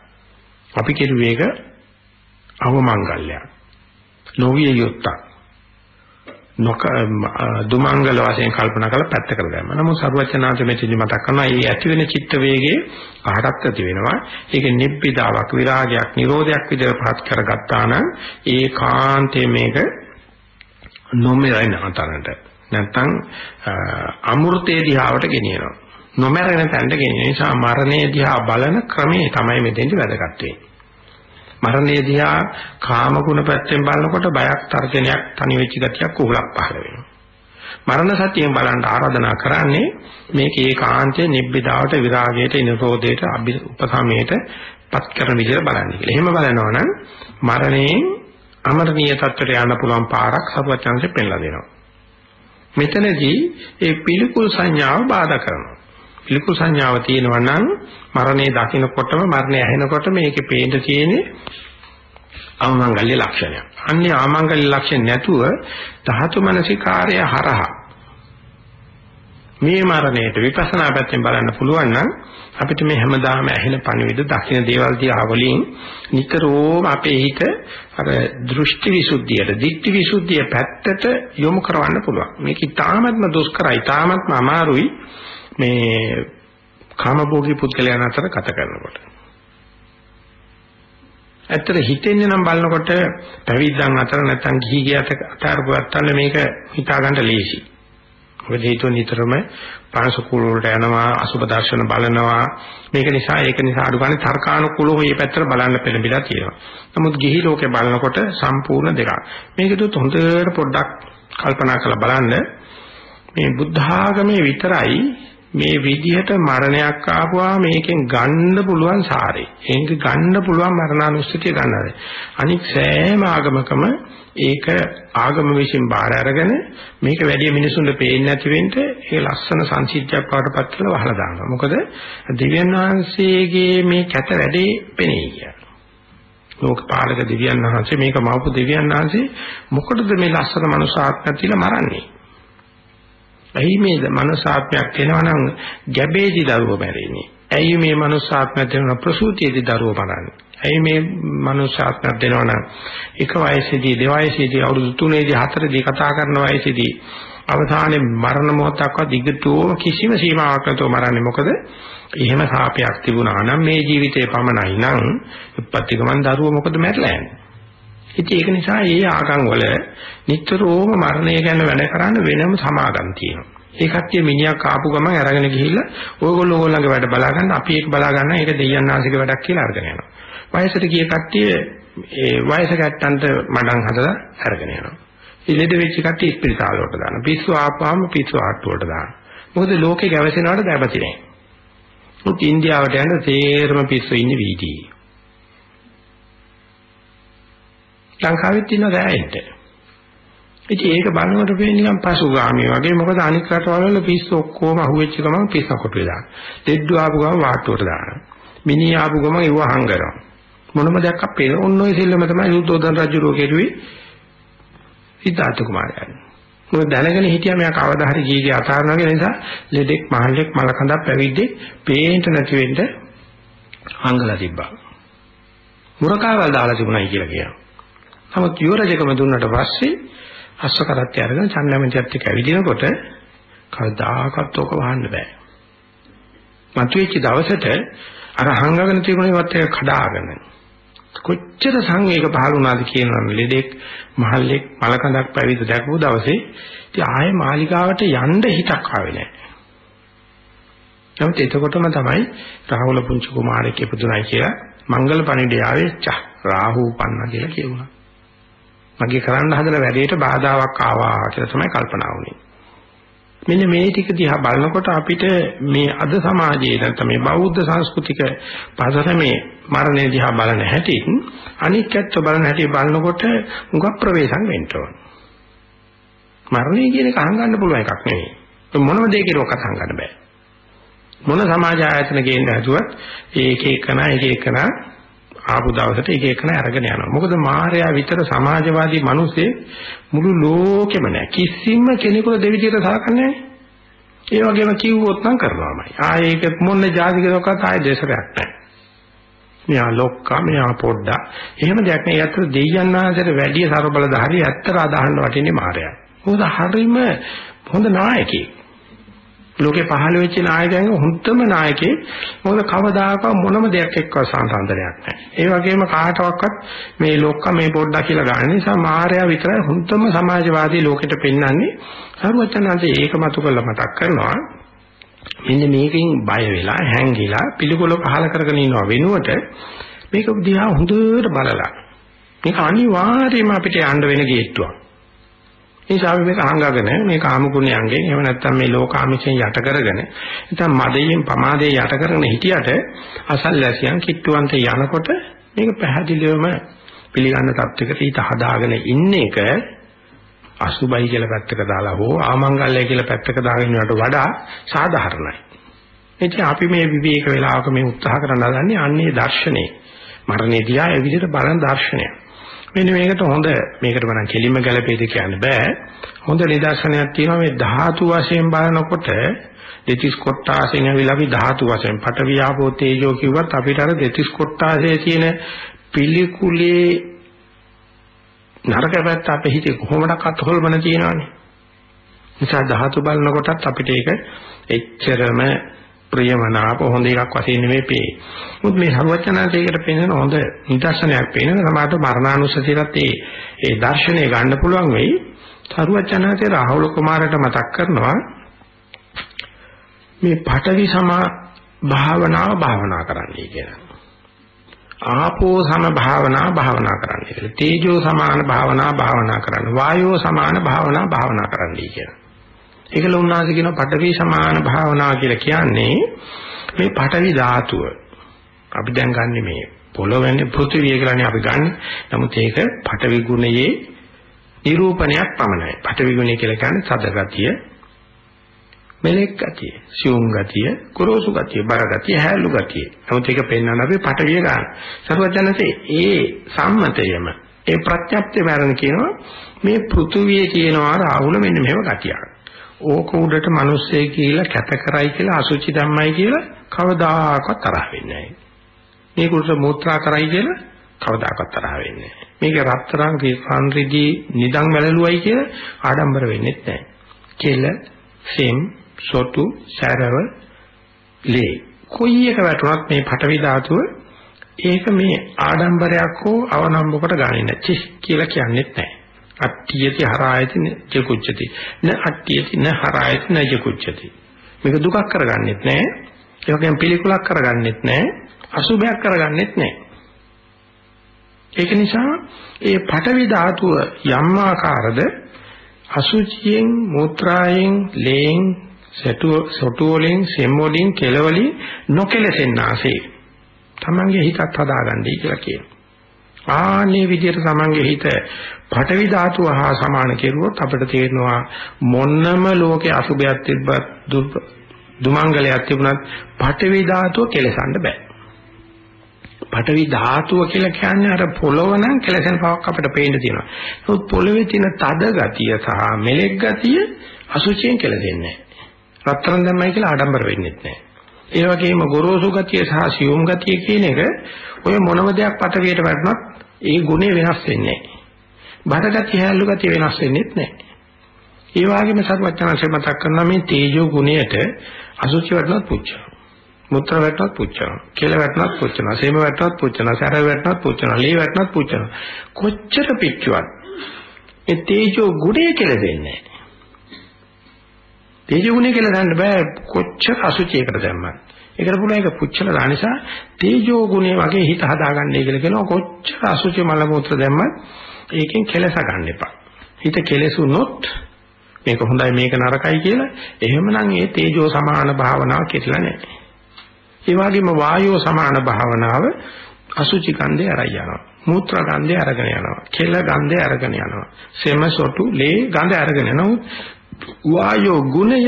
අපි කෙරුවේ ඒක අවමංගල්‍යයක්. නොවිය යුත්තක්. නොක දුමංගල වශයෙන් කල්පනා කරලා පැත්තකට දැම්මා. නමුත් සර්වචනාංශ මෙතනදි මතක් කරනවා මේ ඇති වෙන චිත්ත වේගයේ කාටත් ඇති වෙනවා. ඒක නිබ්බිදාවක්, විරාගයක්, නිරෝධයක් විදිහට පහත් කරගත්තා නම් ඒකාන්තයේ මේක නොමෙරෙන අතරට නැත්තම් අමෘතේ දිහාවට ගෙනියනවා. නොමැරෙන තැනට ගෙනියන නිසා මරණය දිහා බලන ක්‍රමේ තමයි මෙතෙන්දි වැදගත් වෙන්නේ. මරණය දිහා කාම ගුණ පැත්තෙන් බලනකොට බයක් තර්ජනයක් තනි වෙච්ච ගතියක් කුහලක් පහළ වෙනවා. මරණ සතියෙන් බලන්න ආරාධනා කරන්නේ මේක ඒකාන්තයේ නිබ්බිදාවට විරාගයට නිරෝධයට උපසමයට පත් කරන විදිහට බලන්න කියලා. එහෙම බලනවා නම් මරණයෙන් අමරණීය තත්ත්වයට යන්න පුළුවන් පාරක් සරුවචාන්සේ පෙන්ලා දෙනවා. මෙතනදී ඒ පිළිකුල් සංඥාව බාධා කරනවා. පිළිකුල් සංඥාව තියෙනවා නම් මරණය දකිනකොටම මරණය ඇහෙනකොට මේකේ පේන්න තියෙන්නේ අවමංගල්‍ය ලක්ෂණය. අන්නේ ආමංගල්‍ය ලක්ෂණ නැතුව ධාතු මනසිකාර්ය හරහා මේ මරණයට විපස්සනා පැත්තෙන් බලන්න පුළුවන් නම් අපිට මේ හැමදාම ඇහෙන පණිවිඩ දකින්න දේවල් දිහා වලින් නිතරම අපේ හිත අර දෘෂ්ටි විසුද්ධියට, දික්ටි විසුද්ධිය පැත්තට යොමු කරවන්න පුළුවන්. මේක ඊටාත්ම දුෂ්කරයි, ඊටාත්ම අමාරුයි. මේ කාමභෝගී පුද්ගලයන් අතර ගත කරනකොට. ඇත්තට හිතෙන්නේ නම් බලනකොට පැවිද්දන් අතර නැත්නම් ගිහි ගියට අතාරපුවත් අල්ල මේක හිතා ගන්න ලේසි. මොකද හේතුව නිතරම පාංශකූල වලට යනවා අසුබ දර්ශන බලනවා මේක නිසා ඒක නිසා අඩු ගන්න තර්කානුකූලව මේ පැත්තට බලන්න පෙළඹිලා තියෙනවා. නමුත් ගිහි ලෝකේ බලනකොට සම්පූර්ණ දෙකක්. මේකෙත් හොඳට පොඩ්ඩක් කල්පනා කරලා බලන්න මේ බුද්ධ ආගමේ විතරයි මේ විදිහට මරණයක් ආපුවා මේකෙන් ගන්න පුළුවන් සාරේ. ඒක ගන්න පුළුවන් මරණානුස්සතිය ගන්නද. අනික සෑම ආගමකම ඒක ආගම විසින් බාර අරගෙන මේක වැඩි මිනිසුන්ට පේන්නේ නැති වෙන්න ඒ ලස්සන සංසිද්ධියක් වඩපත් කරලා වහලා දානවා. මොකද දිව්‍යන් වහන්සේගේ මේ කැත වැඩේ පෙනේ කියලා. ලෝකපාලක දිව්‍යන් වහන්සේ මේක මවපු දිව්‍යන් වහන්සේ මොකටද මේ ලස්සන මනුෂ්‍යාත්මය තියලා මරන්නේ? ඇයි මේ මනුසාත්මයක් වෙනවා නම් ගැබේදි දරුව මැරෙන්නේ? ඇයි මේ මනුසාත්මයක් වෙනවා ප්‍රසූතියේදී දරුව මරන්නේ? ඇයි මේ මනුසාත්මයක් දෙනවා නම් එක වයසේදී දෙවයසේදී අවුරුදු 3ේදී 4ේදී කතා කරන වයසේදී අවසානයේ මරණ මොහොතක්වත් දිගටම කිසිම සීමාවක් නැතුව මරන්නේ මොකද? එහෙම සාපයක් තිබුණා නම් මේ ජීවිතේ පමණයි නම් උපත්ති ගමන් දරුව මොකද මැරලා යන්නේ? ඉතින් ඒක නිසා මේ ආගම් වල නිතරම මරණය ගැන වැඩ කරන්න වෙනම සමාගම් තියෙනවා. ඒ කට්ටිය මිනිහක් ආපු ගමන් අරගෙන ගිහිල්ලා ඕගොල්ලෝ ඕගොල්ලන්ගේ වැඩ බලා ගන්න අපි ඒක බලා ගන්න ඒක දෙයයන් ආසික වැඩක් කියලා අරගෙන යනවා. වයසට ගිය කට්ටිය ඒ වයස ගැට්ටන්ට මඩම් හදලා අරගෙන යනවා. ඉලෙද වෙච්ච කට්ටිය ඉස්පිරිතාල වලට දානවා. පිස්සු ආපුවාම පිස්සු ආට්ටු වලට දානවා. මොකද ලෝකේ ගැවසෙනවට දැබති නැහැ. මුත් ඉන්දියාවට යන තේරම පිස්සු ඉන්නේ වීදියේ. ලංකාවෙත් ඉන්න ගෑයෙන්ට. ඉතින් ඒක බලනකොට පේන්නේ නිකන් පසුගාමී වගේ මොකද අනික් රටවල වල පිස්සු ඔක්කොම අහුවෙච්ච ගමන් පිස්ස කොටුවේ දාන. දෙඩ්ඩු ආපු ගමන් වාට්ටුවට දාන. මිනි ආපු ගමන් ඒව හංගනවා. මොනම දෙයක් අපේ ඔන්න ඔය සෙල්ලම තමයි යුද්ධෝදන රජු රෝකේරුවේ සිද්ධාර්ථ කුමාරයන්. මොකද දැනගෙන හිටියා මෙයා කවදා හරි ජීවිතය අතාරනවා කියන නිසා ලෙඩෙක් මහල්ලෙක් මලකඳක් පැවිද්දෙක් පේන්ට නැති වෙන්න හංගලා තිබ්බා. මුරකාවල් දාලා තිබුණයි කියලා කියනවා. නමුත් යුවරජකම දුන්නට පස්සේ අස්ස කරත්තය අරගෙන චන්නමෙන්තියත් එක්ක ඇවිදිනකොට කවදාකවත් ඕක වහන්න බෑ. මතුවෙච්ච දවසට අර හංගගෙන තිබුණේවත් එක කඩාගෙන කොච්චර සංවේග පහළ වුණාද කියනවා ලෙඩෙක් මහල්ලෙක් මලකඳක් පැවිදි දැකපු දවසේ ඉතින් ආයේ මාලිගාවට යන්න හිතක් ආවේ නැහැ. නමුත් එතකොටම තමයි රාහුල පුංචි කුමාරයෙක් ඉපදුණයි කියලා මංගල පණිවිඩය ආවේ ච රාහු උපන්නා කියලා කියුණා. මගේ කරන්න හදන වැඩේට බාධාවක් ආවා කියලා තමයි කල්පනා වුනේ. මෙන්න මේ ටික දිහා බලනකොට අපිට මේ අද සමාජයේ නැත්නම් මේ බෞද්ධ සංස්කෘතික පදරමේ මරණය දිහා බලන හැටි අනික් ඇත්ත බලන හැටි බලනකොට මුගක් ප්‍රවේශම් වෙන්න ඕන. මරණය කියන එක අහංගන්න පුළුවන් එකක් නෙවෙයි. මොනම දෙයකින්වත් අහංගන්න බෑ. මොන සමාජ ආයතන ගේන්න හදුවත් ඒක එකන එක එකන ආපු දවසට ඒක එකන අරගෙන යනවා. මොකද මායя විතර සමාජවාදී මිනිස්සේ මුළු ලෝකෙම නැහැ. කිසිම කෙනෙකුට දෙවිදියට සලකන්නේ නැහැ. ඒ වගේම කිව්වොත් නම් කරනවාමයි. ආයේ ඒක මොන જાතිකකවත් ආයේ දේශයක් නැහැ. මෙයා ලොක්කා මෙයා පොඩ්ඩා. එහෙම දෙයක් නෑ. ඒත් දෙයයන් වහන්සේට වැඩි සරබලධාරී ඇත්තට අදහන්න වටින්නේ මායя. මොකද හරීම හොඳ නායකයෙක්. ලෝකේ පහළ වෙච්ච නායකයන් හොඳම නායකේ මොකද කවදාකවත් මොනම දෙයක් එක්ක සංසන්දනයක් නැහැ. ඒ වගේම කාටවත් මේ ලෝක මේ පොඩ්ඩක් කියලා ගන්න නිසා මායя විතරයි හොඳම සමාජවාදී ලෝකෙට පෙන්වන්නේ. සරුවචනාංශේ ඒක මතු කරලා මතක් කරනවා. මෙන්න මේකෙන් බය වෙලා හැංගිලා පිළිකොල පහල කරගෙන ඉන්නව වෙනුවට මේක දිහා හොඳට බලලා මේක අනිවාර්යයෙන්ම අපිට යන්න වෙන ගේට්ටුවක්. නිසා අපි මේක අහංගගෙන මේ කාමගුණයන්ගෙන් එහෙම නැත්නම් මේ ලෝකාමිෂයෙන් යට කරගෙන නැත්නම් මදයෙන් පමාදයෙන් යට කරගෙන හිටියට අසල්ලාසියන් කිට්ටුවන්ට යනකොට මේක පැහැදිලිවම පිළිගන්න තත්වයකට ඊට හදාගෙන ඉන්න එක අසුබයි කියලා පැත්තක දාලා හෝ ආමංගල්‍යය කියලා පැත්තක දාගෙන ඉන්නවට වඩා සාධාරණයි. එතින් අපි මේ විවේක වේලාවක මේ උත්සාහ කරන හදන්නේ අන්නේ දර්ශනේ මරණේ දිහා ඒ විදිහට බලන දර්ශනයක්. මෙන්න මේකට හොඳ මේකට මම කෙලින්ම ගැලපෙයිද කියන්න බෑ. හොඳ නිදර්ශනයක් තියෙනවා මේ ධාතු වශයෙන් බලනකොට දෙතිස් කොටාසෙන් ඇවිල්ලා අපි ධාතු වශයෙන් පට වියාපෝ තේජෝ කිව්වත් අපිට අර දෙතිස් කොටාසේ තියෙන පිළිකුලේ නරක පැත්ත අපේ හිතේ කොහොමඩක්වත් හොල්මන තියෙනවනේ. නිසා ධාතු බලනකොටත් අපිට ඒක එච්චරම ප්‍රියමනාප හොඳ එකක් වශයෙන් නෙමෙයි පේ. මුත් මේ සර්වචනාතේකට පෙනෙන හොඳ නිදර්ශනයක් පේන සමාත මරණානුස්සතියත් ඒ ඒ දර්ශනය ගන්න පුළුවන් වෙයි. සර්වචනාතේ රාහුල කුමාරට මතක් කරනවා මේ පඨවි සමා භාවනාව භාවනා කරන්නයි කියලා. ආපෝ සම භාවනා භාවනා කරන්නයි කියලා. තේජෝ සමාන භාවනා භාවනා කරන්න. වායෝ සමාන භාවනා භාවනා කරන්නයි කියලා. ඒකල උන්වහන්සේ කියන පඨවි සමාන භාවනාව කියලා කියන්නේ මේ පඨවි ධාතුව. අපි දැන් ගන්නෙ මේ පොළොවේනේ පෘථිවිය කියලානේ අපි ගන්නෙ. නමුත් ඒක පඨවි ගුණයේ නිරූපණයක් පමණයි. පඨවි ගුණය කියලා කියන්නේ සද ගතිය, මෙලෙක් ගතිය, සියුම් ගතිය, කුරෝසු ගතිය, බර ගතිය, හැලු ගතිය. නමුත් ඒක පෙන්වන්න අපි පඨවිය ගන්න. සරුවචනසේ ඒ සම්මතයම ඒ ප්‍රත්‍යක්ෂ වරණ කියනවා මේ පෘථුවියේ තියෙනවා රාහුල මෙන්න මෙහෙම ගතියක්. ඕක උඩට මිනිස්සේ කියලා කැත කරයි කියලා අසුචි ධම්මයි කියලා කවදාකවත් තරහ වෙන්නේ නැහැ. මේක උඩට මූත්‍රා කරයි කියලා කවදාකවත් තරහ වෙන්නේ නැහැ. මේක රත්තරන් රිදී නිදන් වැළලුවයි කියලා ආඩම්බර වෙන්නේ නැහැ. කෙල, සෙම්, සොටු, සැරව, ලේ. කොයි එක වැටුණත් මේ පටවි ධාතුව ඒක මේ ආඩම්බරයක් හෝ අවනම්බකට ගන්නේ නැහැ. චිස් කියලා කියන්නේත් නැහැ. අට්ඨියති හරායති ජකුච්චති න අට්ඨියති න හරායති න ජකුච්චති මේක දුකක් කරගන්නෙත් නෑ. ඒ වගේම පිළිකුලක් කරගන්නෙත් නෑ. අසුභයක් කරගන්නෙත් නෑ. ඒක නිසා ඒ පඨවි ධාතුව යම් ආකාරද අසුචියෙන් මූත්‍රායෙන් ලේන් සොටු වලින් සෙම් වලින් කෙලවලින් නොකෙලසෙන්නාසේ. තමන්ගේ හිතත් හදාගන්නයි කියලා කියනවා. ආන්නේ විදිහට තමන්ගේ හිත පඨවි ධාතුව හා සමාන කෙරුවොත් අපිට තේරෙනවා මොන්නම ලෝකේ අසුභයක් තිබ්බත් දුමංගලයක් තිබුණත් පඨවි ධාතුව කෙලසන්න බෑ. පඨවි ධාතුව කියලා කියන්නේ අර පොළොව නම් කෙලසෙන බවක් අපිට පේන්න තියෙනවා. නමුත් පොළොවේ තියෙන තද ගතිය සහ මෙලෙක් ගතිය අසුචියෙන් කෙලසෙන්නේ නැහැ. රත්තරන් දැම්මයි කියලා ආඩම්බර වෙන්නේ නැහැ. ඒ වගේම ගොරෝසු ගතිය සහ සියුම් ගතිය කියන එක ඔය මොනම දෙයක් පටවියට වැටුණත් ඒ ගුණය වෙනස් වෙන්නේ නැහැ. බඩ ගතිය හැල්ලු ගතිය වෙනස් වෙන්නේ නැහැ. ඒ වගේම සර්වඥාන්සේ මතක් කරනවා මේ තේජෝ ගුණයට අසුචි වැටුණත් පුච්චනවා. මුත්‍ර වැටුණත් පුච්චනවා. කෙල වැටුණත් පුච්චනවා. සේම වැටුණත් පුච්චනවා. සැර වැටුණත් පුච්චනවා. ලී වැටුණත් පුච්චනවා. කොච්චර පිච්චුවත් ඒ තේජෝ ගුණය කියලා දෙන්නේ නැහැ. තේජෝ කියලා ගන්න බෑ කොච්චර අසුචියකට දැම්මත්. ඒකට පුළුවන් ඒක පුච්චලා දාන නිසා තේජෝ ගුණය වගේ හිත හදාගන්නයි කියලා කියනවා කොච්චර අසුචි මල මුත්‍ර දැම්මත් ඒකෙන් කෙලස ගන්න එපා. හිත කෙලසුනොත් මේක හොඳයි මේක නරකයි කියලා එහෙමනම් ඒ තේජෝ සමාන භාවනාව කෙරෙලා නැහැ. ඒ වගේම වායෝ සමාන භාවනාව අසුචි කන්දේ අරයි යනවා. මූත්‍ර ගන්ධය අරගෙන යනවා. කෙල ගන්ධය අරගෙන යනවා. සෙම සොටු ලේ ගඳ අරගෙන යනවා. වායෝ ගුණය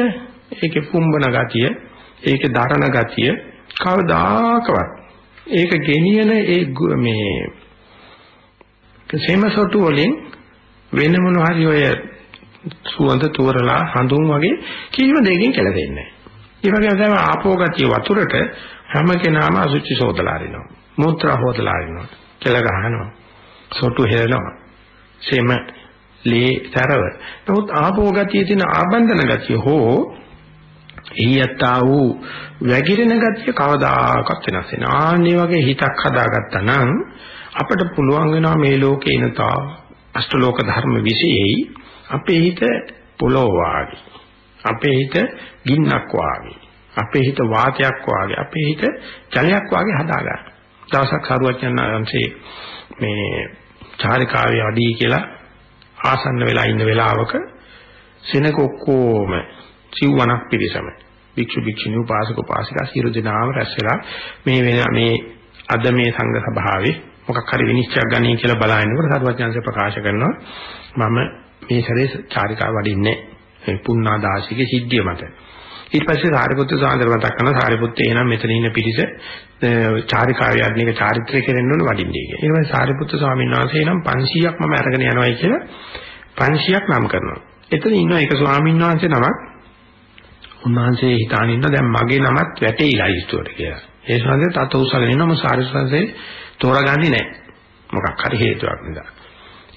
ඒකේ පුම්බන ගතිය ඒකේ දරණ ගතිය කවදාකවත් ඒක ගෙනියන ඒ මේ සෙමසොටු වලින් වෙන මොන හරි ඔය සුවඳ තෝරලා හඳුන් වගේ කිසිම දෙයකින් කෙලෙන්නේ නැහැ. ඒ වගේම තමයි ආපෝ ගතිය වතුරට හැම කෙනාම අසුචි සෝදලා අරිනවා. මූත්‍රා හොදලා අරිනවා. කෙල ගහනවා. සොටු හෙලනවා. සෙම ලේ තරව. නමුත් ආපෝ ගතියේ තියෙන ආබන්ධන ගතිය හෝ එහියත්තා වූ වැగిරෙන ගතිය කවදාකවත් වෙනස් වෙන. ආන්නේ වගේ හිතක් හදාගත්තා නම් අපිට පුළුවන් වෙනවා මේ ලෝකේ එනතා අෂ්ටලෝක ධර්ම විශේෂයි අපේ හිත පොළොව වාගේ. අපේ හිත ගින්නක් වාගේ. අපේ හිත වාතයක් වාගේ. අපේ හිත ජලයක් වාගේ හදාගන්න. දවසක් හරුවචන් ආංශේ මේ චාරිකාවේ අඩී කියලා ආසන්න වෙලා ඉන්න වෙලාවක සෙනක ඔක්කොම සිව්වණක් පිරිසම භික්ෂු භික්ෂුණී උපාසක උපාසිකා සියලු දෙනාම රැස් වෙලා මේ වෙන මේ අද මේ සංඝ සභාවේ මොකක් හරි විනිශ්චයක් ගන්නයි කියලා බලනකොට සරුවඥාන්සේ ප්‍රකාශ කරනවා මම මේ සැරේ චාරිකාව වඩින්නේ මේ පුන්නා දාසිකේ සිද්ධිය මත ඊට පස්සේ සාරිපුත්‍ර සාන්දර මතක් කරන සාරිපුත්‍ර එනම් මෙතන ඉන්න පිටිස චාරිකාවේ අධිනික චාරිත්‍රය කෙරෙන්න ඕන වඩින්නේ කියලා. ඊට පස්සේ සාරිපුත්‍ර ස්වාමීන් වහන්සේ නම් 500ක් මම අරගෙන යනවායි කියලා 500ක් නම් කරනවා. එතන ඉන්න එක ස්වාමීන් වහන්සේ නමක් උන්වහන්සේ හිතාන ඉන්න දැන් මගේ නමත් වැටේලා ඉස්තුවට කියලා. ඒ සංසේ තත උසගෙන ඉන්නම සාරිපුත්‍රසේ තෝරගන්නේ නැහැ. මොකක් හරි හේතුවක් නිසා.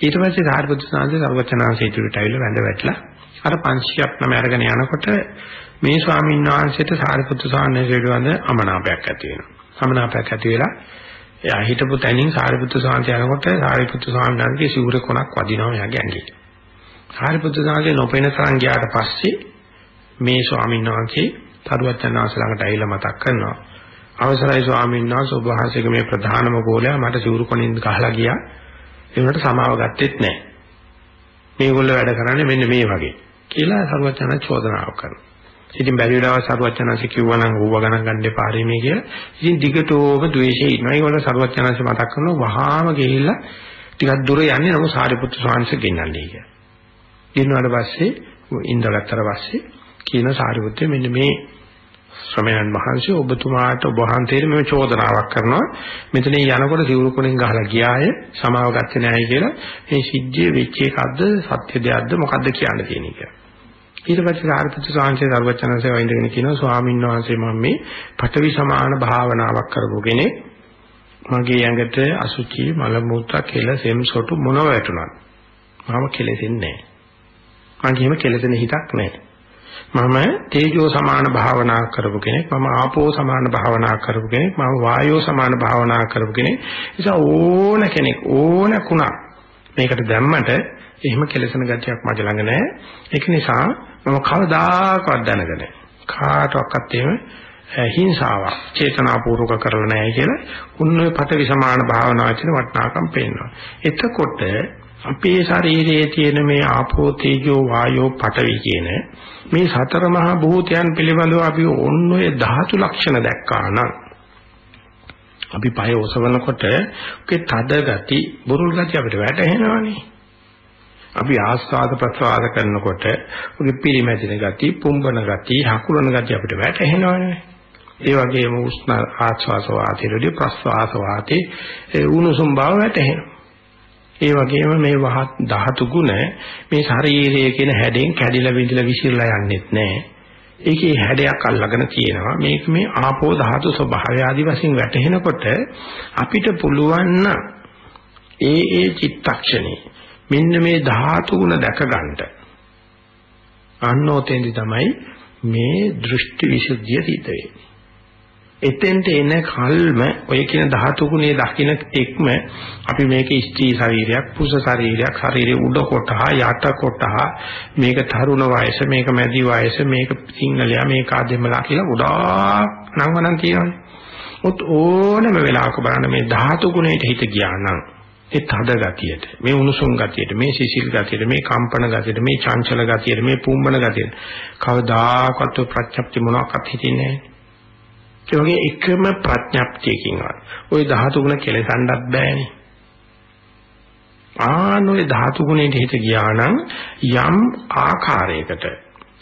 ඊට පස්සේ සාරිපුත්‍ර ස්වාමීන් වහන්සේ සර්වචනාංශය ඉදිරියට ඇවිල්ලා වැඳ වැටලා අර 500ක් නම අරගෙන යනකොට මේ ස්වාමීන් වහන්සේට සාරිපුත්‍ර ස්වාමීන් වහන්සේ අමනාපයක් ඇති වෙනවා. අමනාපයක් ඇති වෙලා එයා හිටපු තැනින් සාරිපුත්‍ර ස්වාමීන් යනකොට සාරිපුත්‍ර ස්වාමීන් වහන්සේ සිවුර කොනක් වදිනවා එයාගේ ඇඟේ. සාරිපුත්‍ර ස්වාමීන් නොපෙන තරම් ගියාට පස්සේ මේ ස්වාමීන් වහන්සේ තරුවචනාංශ ළඟට ඇවිල්ලා මතක් කරනවා. අවසරයි ස්වාමීන් වහන්සේ ඔබ වහන්සේගේ මේ ප්‍රධානම ගෝලයා මට සිවුරු කොනින් ගහලා ගියා. ඒ වුණාට සමාව ගත්තෙත් නැහැ. මේගොල්ලෝ වැඩ කරන්නේ මෙන්න මේ වගේ කියලා සරුවචන චෝදනාවක් කරනවා. ඉතින් බැරි වෙලාව සරුවචනanse කිව්වා නම් ඌව ගණන් ගන්න එපා මේ කියලා. ඉතින් දිගටෝම ද්වේෂයේ ඉන්නවා. ඒගොල්ලෝ සරුවචනanse මතක් කරනවා වහාම ගිහිල්ලා ටිකක් දුර යන්නේ නමුත් සාරිපුත්‍ර ස්වාමීන් ගෙන්නන්නේ කියලා. ගෙන්නාට පස්සේ ඉඳගත්තර පස්සේ කියන සාරිපුත්‍රය මෙන්න මේ ශ්‍රමයන් වහන්සේ ඔබතුමාට ඔබ වහන්සේට මේ චෝදනාවක් කරනවා මෙතන යනකොට සිවුරු කොණෙන් ගහලා ගියාය සමාව ගත්තේ නැහැ කියලා මේ සිද්ධිය වෙච්ච එකක්ද සත්‍ය දෙයක්ද මොකද්ද කියන්න තියෙන එක. ඊට පස්සේ සාරිපුත්‍ර සාංශේ සර්වචනසේ වයින්දගෙන කියනවා ස්වාමීන් වහන්සේ මම මේ පඨවි සමාන භාවනාවක් කරපු කෙනෙක් මගේ ඇඟට අසුචි මල මුත්‍රා කෙල සෙම් සොටු මොනව වැටුණත් මම කෙලෙසින්නේ නැහැ. මම කෙලෙසෙන හිතක් නැහැ. මම තේජෝ සමාන භාවනා කරපු කෙනෙක් මම ආපෝ සමාන භාවනා කරපු කෙනෙක් මම වායෝ සමාන භාවනා කරපු කෙනෙක් නිසා ඕන කෙනෙක් ඕන කුණක් මේකට දැම්මට එහෙම කෙලසන ගතියක් මගේ ළඟ නැහැ. ඒක නිසා මම කවදාකවත් දැනගෙන කාටවත් එහෙම හිංසාවක් චේතනාපූර්වක කරලා නැහැ කියලා උන්වයි පටවි සමාන භාවනාවේ තියෙන වටිනාකම් පේනවා. එතකොට අපේ ශරීරයේ තියෙන මේ ආපෝ තේජෝ වායෝ පඨවි කියන මේ සතර මහා භූතයන් පිළිබඳව අපි ඔන්න ඔය ධාතු ලක්ෂණ දැක්කා නම් අපි පය ඔසවනකොට ඔකේ තද ගති බුරුල් ගති අපිට වැටහෙනවානේ. අපි ආස්වාද ප්‍රසවාද කරනකොට ඔගේ පිරිමැදින ගති පුම්බන ගති හකුලන ගති අපිට වැටහෙනවානේ. ඒ වගේම උෂ්ණ ආස්වාස වාතයේදී ප්‍රස්වාස වාතේ උණුසුම් බව වැටහෙනවා. ඒ වගේම මේ ධාතු ගුණ මේ ශරීරයේ කියන හැඩෙන් කැඩිලා විඳිලා විසිරලා යන්නෙත් නැහැ. ඒකේ හැඩයක් අල්ලගෙන තියෙනවා. මේක මේ ආපෝ ධාතු ස්වභාවය ආදි වශයෙන් වැටහෙනකොට අපිට පුළුවන් ඒ ඒ චිත්තක්ෂණේ මෙන්න මේ ධාතු ගුණ දැක ගන්නට. අන්නෝතෙන්දි තමයි මේ දෘෂ්ටි විසුද්ධිය සිද්ධ වෙන්නේ. එතෙන්ට එන කල්ම ඔය කියන ධාතු ගුණයේ දකින්න එක්ම අපි මේක ස්ත්‍රී ශරීරයක් පුරුෂ ශරීරයක් ශරීරයේ උඩ කොටහ යට කොටහ මේක තරුණ වයස මේක මැදි වයස මේක සිංහලයා මේක ආදෙමලා කියලා ගොඩාක් නංවනන් තියෙනවානේ. උත් ඕනම වෙලාවක බලන්න මේ ධාතු ගුණයට හිත ගියා නම් ඒ තද ගතියට මේ උණුසුම් ගතියට මේ සිසිල් ගතියට මේ කම්පන ගතියට මේ චංචල ගතියට මේ පුම්බන ගතියට කවදාකවත් ප්‍රත්‍යක්ෂ මොනවාක්වත් හිතෙන්නේ නැහැ. ඒ වගේ එකම ප්‍රඥප්තියකින්වත් ওই ධාතු ගුණ කෙලසන්නත් බෑනේ. ආනෝයි ධාතු ගුණයට හිත ගියා නම් යම් ආකාරයකට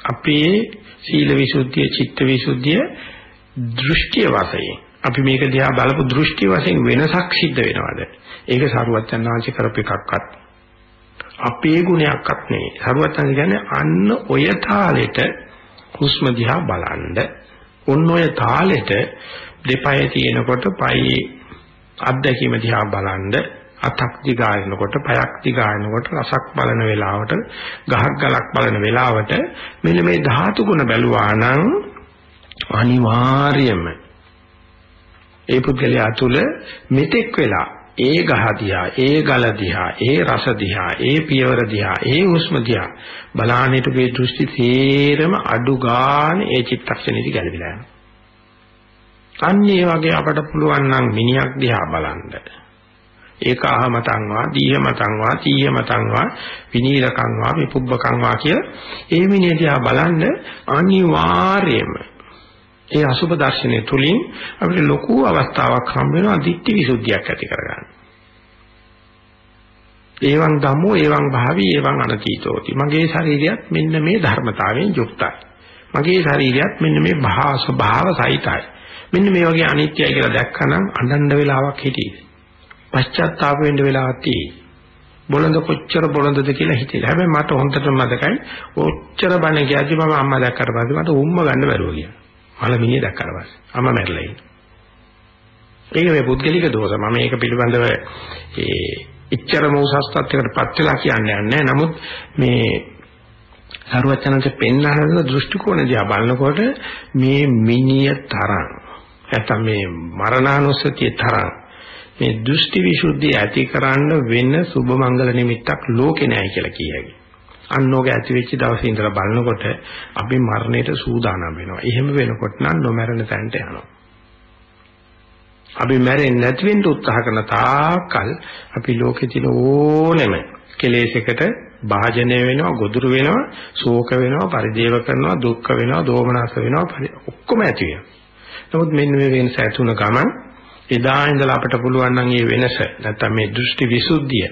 අපේ සීල විසුද්ධිය, චිත්ත විසුද්ධිය දෘෂ්ටි වශයෙන් අපි මේක දිහා බලපු දෘෂ්ටි වශයෙන් වෙනසක් සිද්ධ වෙනවද? ඒක සරුවත්යන් වහන්සේ කරපු එකක්වත් අපේ ගුණයක්වත් නෙවෙයි. සරුවත්යන් කියන්නේ අන්න ඔය තාලෙට හුස්ම දිහා බලන්නේ ඔන්න ඔය තාලෙට දෙපය තියෙනකොට පයේ අත්දැකීම දිහා බලනද අතක් දිගායනකොට පයක් දිගායනකොට රසක් බලන වෙලාවට ගහක් ගලක් බලන වෙලාවට මෙන්න මේ ධාතු ගුණ බැලුවා නම් අනිවාර්යයෙන්ම ඒ පුද්ගලයා තුල මෙතෙක් වෙලා ඒ ගහ දිහා ඒ ගල දිහා ඒ රස දිහා ඒ පියවර දිහා ඒ උස්ම දිහා බලානෙට මේ දෘෂ්ටි තේරම අඩු ගන්න ඒ චිත්තක්ෂණෙදි ගැලවිලා යනවා. අන්නේ වගේ අපට පුළුවන් නම් මිනිහක් දිහා බලන්න. ඒක අහමතන්වා දීහමතන්වා තීහමතන්වා විනීලකන්වා විපුබ්බකන්වා කිය ඒ මිනිහ දිහා බලන්න අනිවාර්යයෙන්ම ඒ අසුබ දර්ශනය තුලින් අපිට ලොකු අවස්ථාවක් හම් වෙනවා ditthi visuddhiයක් ඇති කරගන්න. ඒවං ධම්මෝ ඒවං භාවි ඒවං අනතීතෝති. මගේ ශරීරයත් මෙන්න මේ ධර්මතාවයෙන් යුක්තයි. මගේ ශරීරයත් මෙන්න මේ භා ස්වභාව සහිතයි. මෙන්න මේ වගේ අනිත්‍යයි කියලා දැක්කනම් අඬන්න වෙලාවක් හිටියේ. පශ්චාත්තාප වෙන්න වෙලාවක් තියෙයි. බොළඳ කොච්චර බොළඳද කියලා හිතෙලා. හැබැයි මට හොන්දටම මතකයි ඔච්චර බණ කියද්දි මම අම්මා දැක්කට පස්සේ මට උම්ම ගන්න බැරුව ගියා. මලමිනිය දැක්කට පස්සේ. අම්මා මැරලා ඉන්නේ. ඒක මේ පුද්ගලික දෝෂ. මම මේක පිළිබඳව ඒ ඉච්ඡරම උසස් තත්යකටපත් වෙලා කියන්නේ නැහැ. නමුත් මේ සරුවචනන්ට පෙන්වන දෘෂ්ටි කෝණ දිහා බලනකොට මේ මිනිය තරම් නැත්නම් මේ මරණානුස්සතිය තරම් මේ දෘෂ්ටි විසුද්ධිය ඇතිකරන්න වෙන සුබ මංගල නිමිත්තක් ලෝකේ නැහැ කියලා කියයි. අන්නෝග ඇති වෙච්ච දවසේ ඉඳලා බලනකොට අපි මරණයට සූදානම් වෙනවා. එහෙම වෙනකොට නම් නොමරන තැනට යනවා. අපි මැරෙන්නේ නැති වෙන්න උත්සාහ කරන තාකල් අපි ලෝකේ තියෙන ඕනෙම කෙලෙසයකට භාජනය වෙනවා, ගොදුරු වෙනවා, ශෝක වෙනවා, පරිදේව කරනවා, දුක්ඛ වෙනවා, දෝමනස වෙනවා, ඔක්කොම ඇති වෙනවා. නමුත් මෙන්න මේ වෙනස ඇතුණ ගමන් එදා ඉඳලා අපිට පුළුවන් නම් මේ වෙනස නැත්තම් මේ දෘෂ්ටි විසුද්ධිය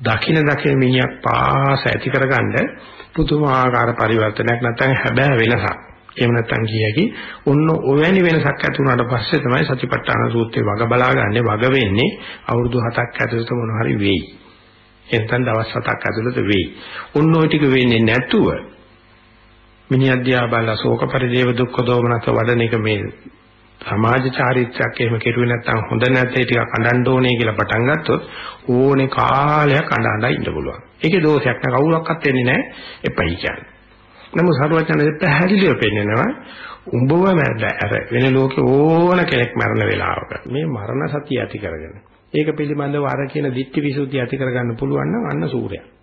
දකින දකින මිනිහක් පාස ඇති කරගන්න පුදුමාකාර පරිවර්තනයක් නැත්නම් හැබෑ වෙනසක්. එහෙම නැත්නම් කියකි ඔන්න ඔවැනි වෙනසක් ඇති වුණාට පස්සේ තමයි සතිපට්ඨාන සූත්‍රයේ වග බලාගන්නේ වග වෙන්නේ අවුරුදු 7ක් ඇතුළත මොන හරි වෙයි. එතෙන් දවස් 7ක් ඇතුළත වෙයි. ඔන්න ඔය ටික වෙන්නේ නැතුව මිනිහද්දියා බලලා ශෝක පරිදේව දුක්ඛ දෝමනස වඩන එක මේ සමාජ චාරිත්‍රාක් එහෙම කෙරුවේ නැත්නම් හොඳ නැතේ ටිකක් අඬන්න ඕනේ කියලා පටන් ගත්තොත් ඕනේ කාලයක් අඬ අඬ ඉන්න පුළුවන්. ඒකේ දෝෂයක් නෑ කවුරක්වත් වෙන්නේ නෑ එපයි කියන්නේ. නමුත් සරුවචනයේ පැහැදිලිව පෙන්නනවා උඹව මැරලා අර වෙන ලෝකේ ඕන කෙනෙක් මරණ වෙලාවක මේ මරණ සතිය ඇති කරගෙන ඒක පිළිබඳව අර කියන ditthi visuddhi ඇති කරගන්න පුළුවන් නම් අන්න සූර්යයා